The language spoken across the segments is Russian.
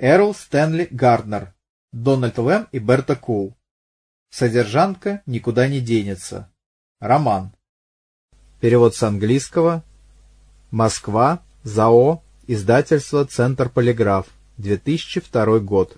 Эрл Стэнли Гарднер, Дональд Лэм и Берта Коул. Содержанка никуда не денется. Роман. Перевод с английского. Москва. ЗАО. Издательство «Центр Полиграф». 2002 год.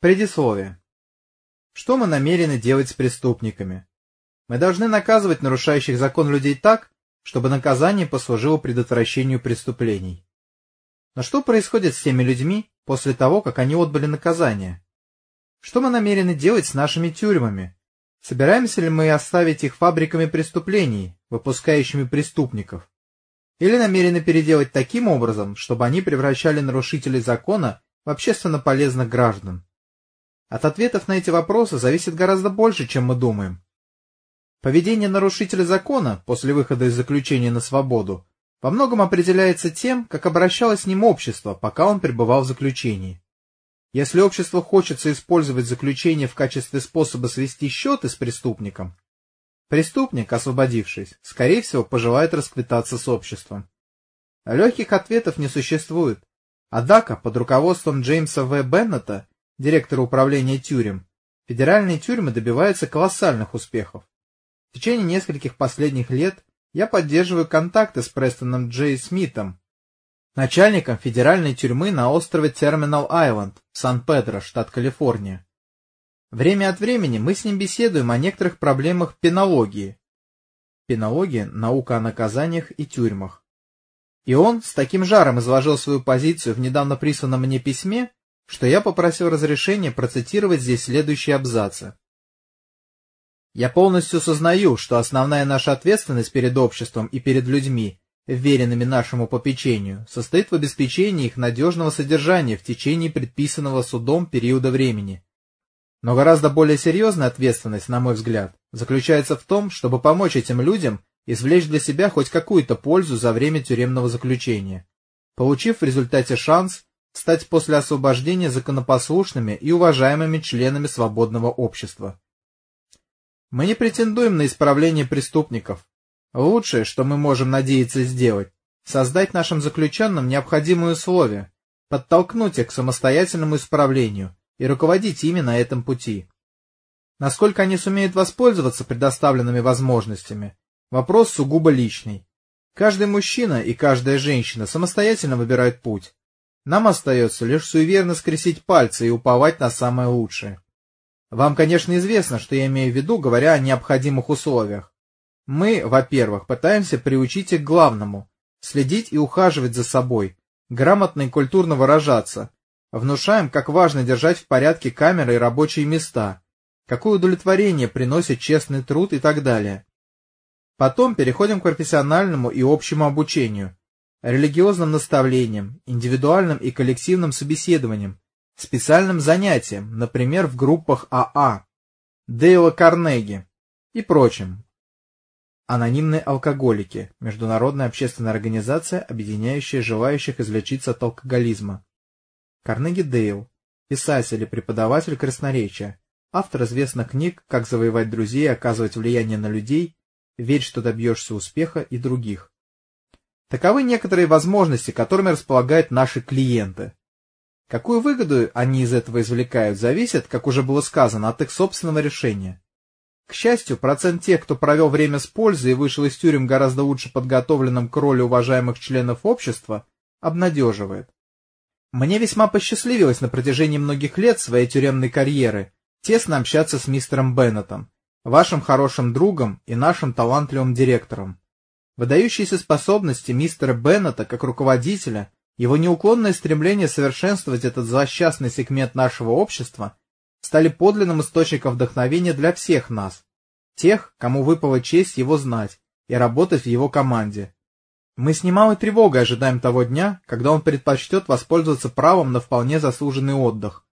Предисловие. Что мы намерены делать с преступниками? Мы должны наказывать нарушающих закон людей так, чтобы наказание послужило предотвращению преступлений. Но что происходит с теми людьми после того, как они отбыли наказание? Что мы намерены делать с нашими тюрьмами? Собираемся ли мы оставить их фабриками преступлений, выпускающими преступников? Или намерены переделать таким образом, чтобы они превращали нарушителей закона в общественно полезных граждан? От ответов на эти вопросы зависит гораздо больше, чем мы думаем. Поведение нарушителя закона после выхода из заключения на свободу во многом определяется тем, как обращалось с ним общество, пока он пребывал в заключении. Если общество хочется использовать заключение в качестве способа свести счеты с преступником, преступник, освободившись, скорее всего, пожелает расквитаться с обществом. Легких ответов не существует. Однако, под руководством Джеймса В. Беннета директора управления тюрем, федеральные тюрьмы добиваются колоссальных успехов. В течение нескольких последних лет я поддерживаю контакты с Престоном Джей Смитом, начальником федеральной тюрьмы на острове Терминал-Айленд Сан-Педро, штат Калифорния. Время от времени мы с ним беседуем о некоторых проблемах пенологии. Пенология – наука о наказаниях и тюрьмах. И он с таким жаром изложил свою позицию в недавно присланном мне письме, что я попросил разрешения процитировать здесь следующие абзацы. Я полностью сознаю, что основная наша ответственность перед обществом и перед людьми, веренными нашему попечению, состоит в обеспечении их надежного содержания в течение предписанного судом периода времени. Но гораздо более серьезная ответственность, на мой взгляд, заключается в том, чтобы помочь этим людям извлечь для себя хоть какую-то пользу за время тюремного заключения, получив в результате шанс стать после освобождения законопослушными и уважаемыми членами свободного общества. Мы не претендуем на исправление преступников. Лучшее, что мы можем надеяться сделать, создать нашим заключенным необходимые условия, подтолкнуть их к самостоятельному исправлению и руководить ими на этом пути. Насколько они сумеют воспользоваться предоставленными возможностями, вопрос сугубо личный. Каждый мужчина и каждая женщина самостоятельно выбирают путь, нам остается лишь суеверно скрестить пальцы и уповать на самое лучшее. Вам, конечно, известно, что я имею в виду, говоря о необходимых условиях. Мы, во-первых, пытаемся приучить их к главному – следить и ухаживать за собой, грамотно и культурно выражаться, внушаем, как важно держать в порядке камеры и рабочие места, какое удовлетворение приносит честный труд и так далее. Потом переходим к профессиональному и общему обучению – религиозным наставлением, индивидуальным и коллективным собеседованием, специальным занятием, например, в группах АА, Дейла Карнеги и прочим. Анонимные алкоголики – международная общественная организация, объединяющая желающих излечиться от алкоголизма. Карнеги Дейл – писатель и преподаватель красноречия, автор известных книг «Как завоевать друзей и оказывать влияние на людей», «Верь, что добьешься успеха» и других. Таковы некоторые возможности, которыми располагают наши клиенты. Какую выгоду они из этого извлекают, зависит, как уже было сказано, от их собственного решения. К счастью, процент тех, кто провел время с пользой и вышел из тюрем гораздо лучше подготовленным к роли уважаемых членов общества, обнадеживает. Мне весьма посчастливилось на протяжении многих лет своей тюремной карьеры тесно общаться с мистером Беннетом, вашим хорошим другом и нашим талантливым директором. Выдающиеся способности мистера Беннета как руководителя, его неуклонное стремление совершенствовать этот злосчастный сегмент нашего общества стали подлинным источником вдохновения для всех нас, тех, кому выпала честь его знать и работать в его команде. Мы с немалой тревогой ожидаем того дня, когда он предпочтет воспользоваться правом на вполне заслуженный отдых.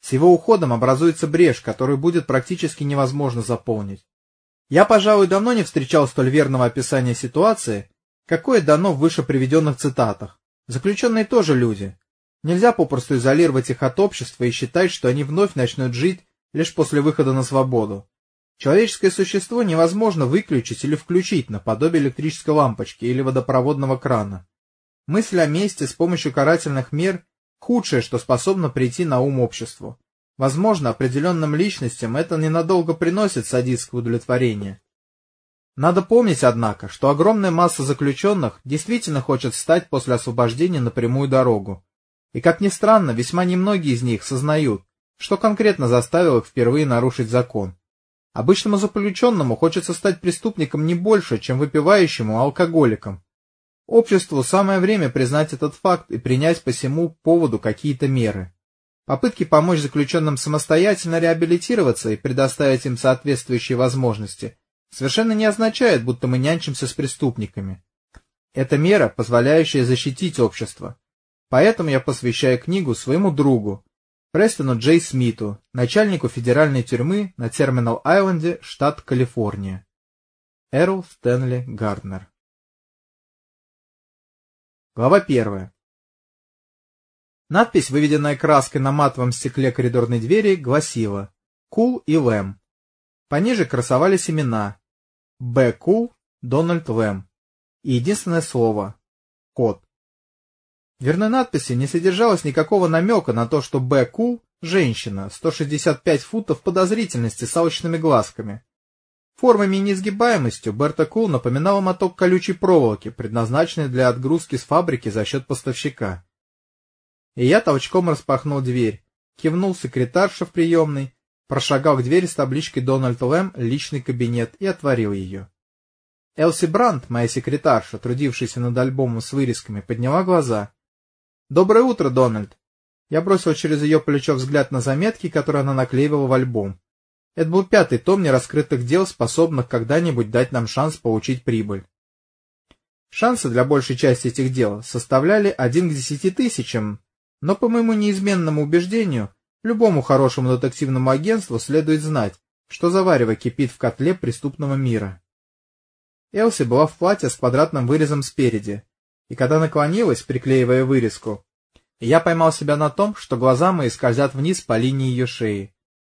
С его уходом образуется брешь, которую будет практически невозможно заполнить. Я, пожалуй, давно не встречал столь верного описания ситуации, какое дано в выше приведенных цитатах, Заключенные тоже люди. Нельзя попросту изолировать их от общества и считать, что они вновь начнут жить лишь после выхода на свободу. Человеческое существо невозможно выключить или включить наподобие электрической лампочки или водопроводного крана. Мысль о мести с помощью карательных мер – худшее, что способно прийти на ум обществу. Возможно, определенным личностям это ненадолго приносит садистское удовлетворение. Надо помнить, однако, что огромная масса заключенных действительно хочет встать после освобождения на прямую дорогу. И, как ни странно, весьма немногие из них сознают, что конкретно заставило их впервые нарушить закон. Обычному заключенному хочется стать преступником не больше, чем выпивающему алкоголиком. Обществу самое время признать этот факт и принять по всему поводу какие-то меры. Попытки помочь заключенным самостоятельно реабилитироваться и предоставить им соответствующие возможности совершенно не означает, будто мы нянчимся с преступниками. Это мера, позволяющая защитить общество. Поэтому я посвящаю книгу своему другу, Престону Джей Смиту, начальнику федеральной тюрьмы на Терминал-Айленде, штат Калифорния. Эрл Стэнли Гарднер Глава первая. Надпись, выведенная краской на матовом стекле коридорной двери, гласила «Кул и Лэм». Пониже красовались имена Б. Кул, Дональд Лэм и единственное слово — вход. В дверной надписи не содержалось никакого намека на то, что Б. Кул — женщина, 165 фунтов подозрительности с алчными глазками. Формами и несгибаемостью Берта Кул напоминала моток колючей проволоки, предназначенный для отгрузки с фабрики за счет поставщика. И я толчком распахнул дверь, кивнул секретарше в приемной, прошагал к двери с табличкой «Дональд Лэм. Личный кабинет» и отворил ее. Элси Брандт, моя секретарша, трудившаяся над альбомом с вырезками, подняла глаза. «Доброе утро, Дональд!» Я бросил через ее плечо взгляд на заметки, которые она наклеивала в альбом. Это был пятый том нераскрытых дел, способных когда-нибудь дать нам шанс получить прибыль. Шансы для большей части этих дел составляли один к десяти тысячам, но, по моему неизменному убеждению, любому хорошему детективному агентству следует знать, что заварево кипит в котле преступного мира. Элси была в платье с квадратным вырезом спереди, и когда наклонилась, приклеивая вырезку, я поймал себя на том, что глаза мои скользят вниз по линии ее шеи.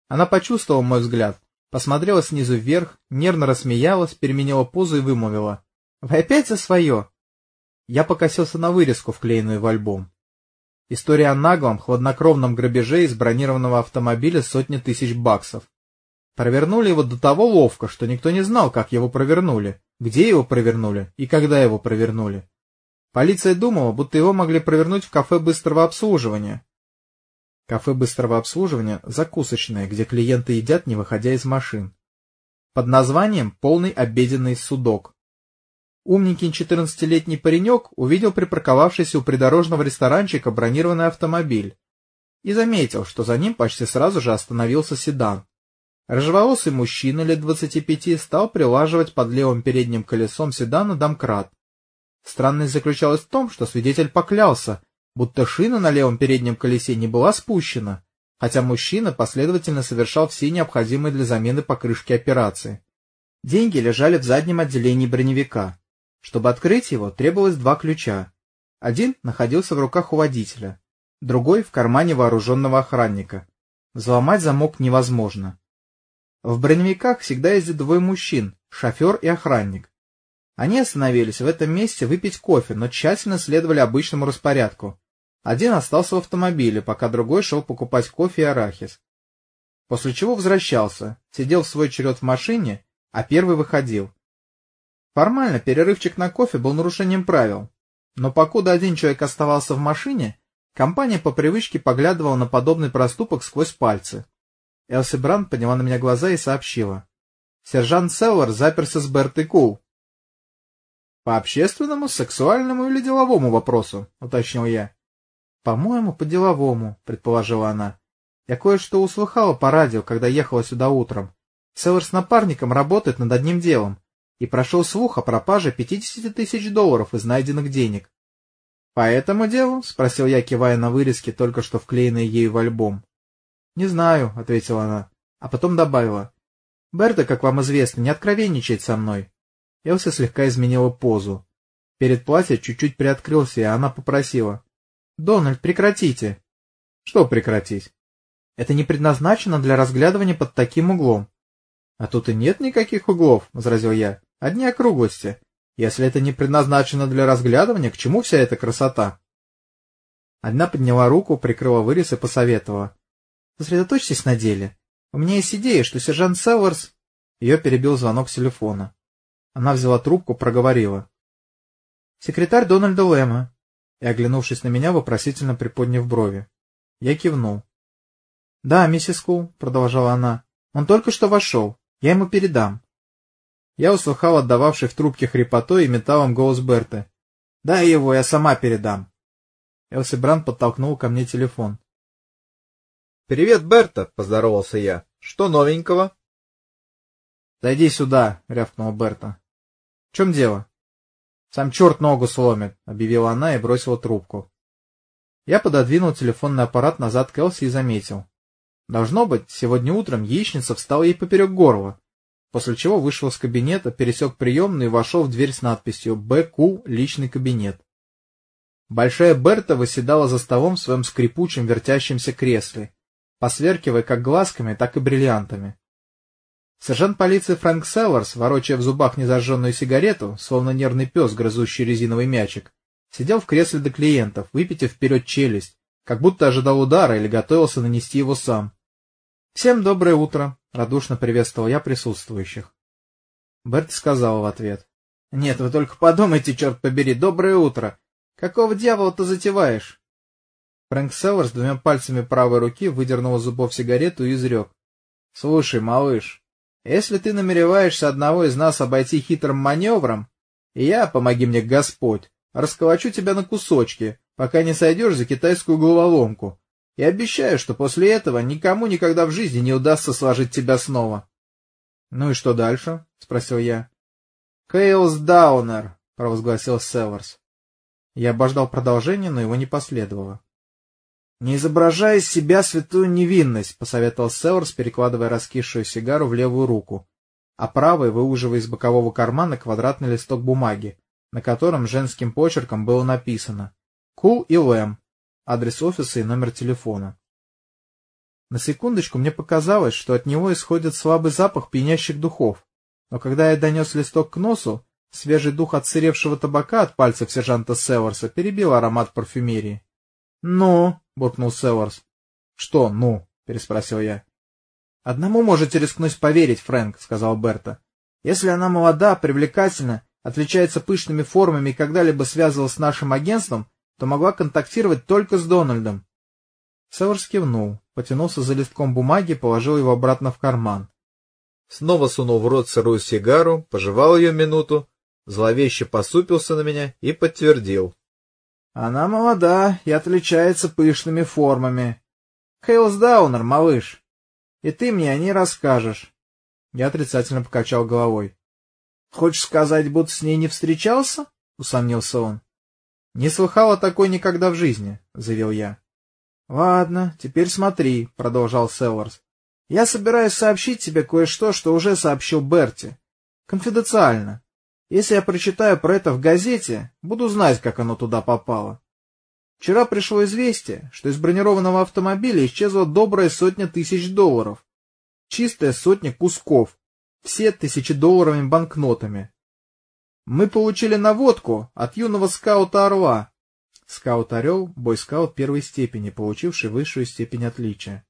Она почувствовала мой взгляд, посмотрела снизу вверх, нервно рассмеялась, переменила позу и вымолвила. — Вы опять за свое? Я покосился на вырезку, вклеенную в альбом. История о наглом, хладнокровном грабеже из бронированного автомобиля сотни тысяч баксов. Провернули его до того ловко, что никто не знал, как его провернули, где его провернули и когда его провернули. Полиция думала, будто его могли провернуть в кафе быстрого обслуживания. Кафе быстрого обслуживания – закусочное, где клиенты едят, не выходя из машин. Под названием «Полный обеденный судок». Умненький 14-летний паренек увидел припарковавшийся у придорожного ресторанчика бронированный автомобиль и заметил, что за ним почти сразу же остановился седан. Рыжеволосый мужчина лет 25 стал прилаживать под левым передним колесом седана домкрат. Странность заключалась в том, что свидетель поклялся, будто шина на левом переднем колесе не была спущена, хотя мужчина последовательно совершал все необходимые для замены покрышки операции. Деньги лежали в заднем отделении броневика. Чтобы открыть его, требовалось два ключа. Один находился в руках у водителя, другой — в кармане вооруженного охранника. Взломать замок невозможно. В броневиках всегда ездят двое мужчин, шофер и охранник. Они остановились в этом месте выпить кофе, но тщательно следовали обычному распорядку. Один остался в автомобиле, пока другой шел покупать кофе и арахис. После чего возвращался, сидел в свой черед в машине, а первый выходил. Формально перерывчик на кофе был нарушением правил, но покуда один человек оставался в машине, компания по привычке поглядывала на подобный проступок сквозь пальцы. Элси Бранд подняла на меня глаза и сообщила. Сержант Селлар заперся с Бертой Кул. По общественному, сексуальному или деловому вопросу, уточнил я. По-моему, по деловому, предположила она. Я кое-что услыхала по радио, когда ехала сюда утром. Селлер с напарником работает над одним делом, и прошел слух о пропаже пятидесяти тысяч долларов из найденных денег. — По этому делу? — спросил я, кивая на вырезки, только что вклеенные ею в альбом. — Не знаю, — ответила она, а потом добавила. — Берта, как вам известно, не откровенничает со мной. Элси слегка изменила позу. Перед платье чуть-чуть приоткрылся, и она попросила. — Дональд, прекратите. — Что прекратить? — Это не предназначено для разглядывания под таким углом. — А тут и нет никаких углов, — возразил я. — Одни округлости. Если это не предназначено для разглядывания, к чему вся эта красота? Одна подняла руку, прикрыла вырез и посоветовала. — Сосредоточьтесь на деле. У меня есть идея, что сержант Селларс... Ее перебил звонок с телефона. Она взяла трубку, проговорила. — Секретарь Дональда Лэма. И, оглянувшись на меня, вопросительно приподняв брови. Я кивнул. — Да, миссис Кул, — продолжала она. — Он только что вошел. Я ему передам. Я услыхал отдававший в трубке хрипотой и металлом голос Берты. — Дай его, я сама передам. Элси Бранд подтолкнул ко мне телефон. — Привет, Берта, — поздоровался я. — Что новенького? — Зайди сюда, — рявкнула Берта. — В чем дело? — Сам черт ногу сломит, — объявила она и бросила трубку. Я пододвинул телефонный аппарат назад к Элси и заметил. Должно быть, сегодня утром яичница встала ей поперек горла, после чего вышел из кабинета, пересек приемную и вошел в дверь с надписью «БК. Личный кабинет». Большая Берта выседала за столом в своем скрипучем вертящемся кресле, посверкивая как глазками, так и бриллиантами. Сержант полиции Фрэнк Селларс, ворочая в зубах незажженную сигарету, словно нервный пес, грызущий резиновый мячик, сидел в кресле до клиентов, выпитив вперед челюсть, как будто ожидал удара или готовился нанести его сам. — Всем доброе утро! — радушно приветствовал я присутствующих. Берт сказал в ответ. — Нет, вы только подумайте, черт побери, доброе утро! Какого дьявола ты затеваешь? Фрэнк Селлерс двумя пальцами правой руки выдернул из зубов сигарету и изрек. — Слушай, малыш, если ты намереваешься одного из нас обойти хитрым маневром, я, помоги мне Господь, расколочу тебя на кусочки, пока не сойдешь за китайскую головоломку, и обещаю, что после этого никому никогда в жизни не удастся сложить тебя снова. — Ну и что дальше? — спросил я. — Кейлс Даунер, — провозгласил Селлерс. Я обождал продолжения, но его не последовало. «Не изображай из себя святую невинность», — посоветовал Северс, перекладывая раскисшую сигару в левую руку, а правой выуживая из бокового кармана квадратный листок бумаги, на котором женским почерком было написано «Кул и Лэм», адрес офиса и номер телефона. На секундочку мне показалось, что от него исходит слабый запах пьянящих духов, но когда я донес листок к носу, свежий дух отсыревшего табака от пальцев сержанта Северса перебил аромат парфюмерии. «Ну?» — буркнул Северс. «Что «ну?» — переспросил я. «Одному можете рискнуть поверить, Фрэнк», — сказал Берта. «Если она молода, привлекательна, отличается пышными формами и когда-либо связывалась с нашим агентством, то могла контактировать только с Дональдом». Северс кивнул, потянулся за листком бумаги и положил его обратно в карман. Снова сунул в рот сырую сигару, пожевал ее минуту, зловеще посупился на меня и подтвердил. Она молода и отличается пышными формами. Хейлс Даунер, малыш. И ты мне о ней расскажешь. Я отрицательно покачал головой. — Хочешь сказать, будто с ней не встречался? — усомнился он. — Не слыхал о такой никогда в жизни, — заявил я. — Ладно, теперь смотри, — продолжал Селларс. — Я собираюсь сообщить тебе кое-что, что уже сообщил Берти. Конфиденциально. Если я прочитаю про это в газете, буду знать, как оно туда попало. Вчера пришло известие, что из бронированного автомобиля исчезла добрая сотня тысяч долларов. Чистая сотня кусков, все тысячедолларовыми банкнотами. Мы получили наводку от юного скаута Орла. Скаут-орел — бойскаут первой степени, получивший высшую степень отличия.